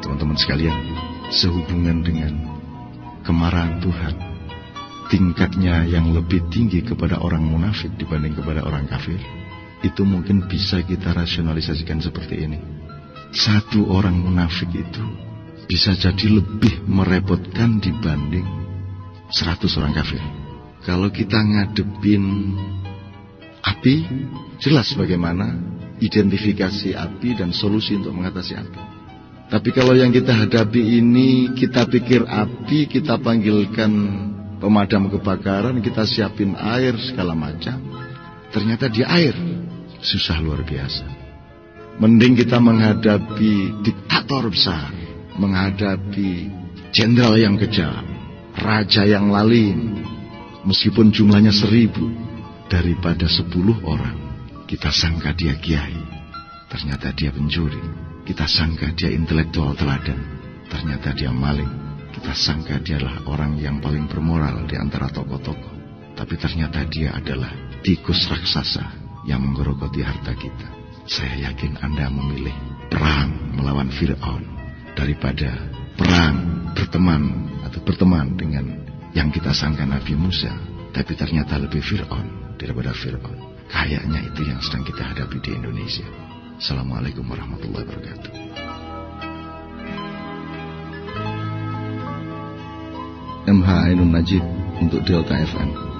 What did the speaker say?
Teman-teman sekalian, sehubungan dengan kemarahan Tuhan, tingkatnya yang lebih tinggi kepada orang munafik dibanding kepada orang kafir, itu mungkin bisa kita rasionalisasikan seperti ini. Satu orang munafik itu bisa jadi lebih merepotkan dibanding seratus orang kafir. Kalau kita ngadepin api, jelas bagaimana identifikasi api dan solusi untuk mengatasi api. Tapi kalau yang kita hadapi ini kita pikir api, kita panggilkan pemadam kebakaran, kita siapin air segala macam. Ternyata dia air. Susah luar biasa. Mending kita menghadapi diktator besar, menghadapi jenderal yang kejam, raja yang lalim, meskipun jumlahnya seribu, daripada sepuluh orang. Kita sangka dia kiai, ternyata dia pencuri. Kita sangka dia intelektual teladan, ternyata dia maling. Kita sangka dia adalah orang yang paling bermoral di antara tokoh-tokoh. Tapi ternyata dia adalah tikus raksasa yang menggerogoti harta kita. Saya yakin Anda memilih perang melawan Fir'aun daripada perang berteman atau berteman dengan yang kita sangka Nabi Musa. Tapi ternyata lebih Fir'aun daripada Fir'aun. Kayaknya itu yang sedang kita hadapi di Indonesia. Assalamualaikum warahmatullahi wabarakatuh. MH Ainun Najib untuk Delta FM.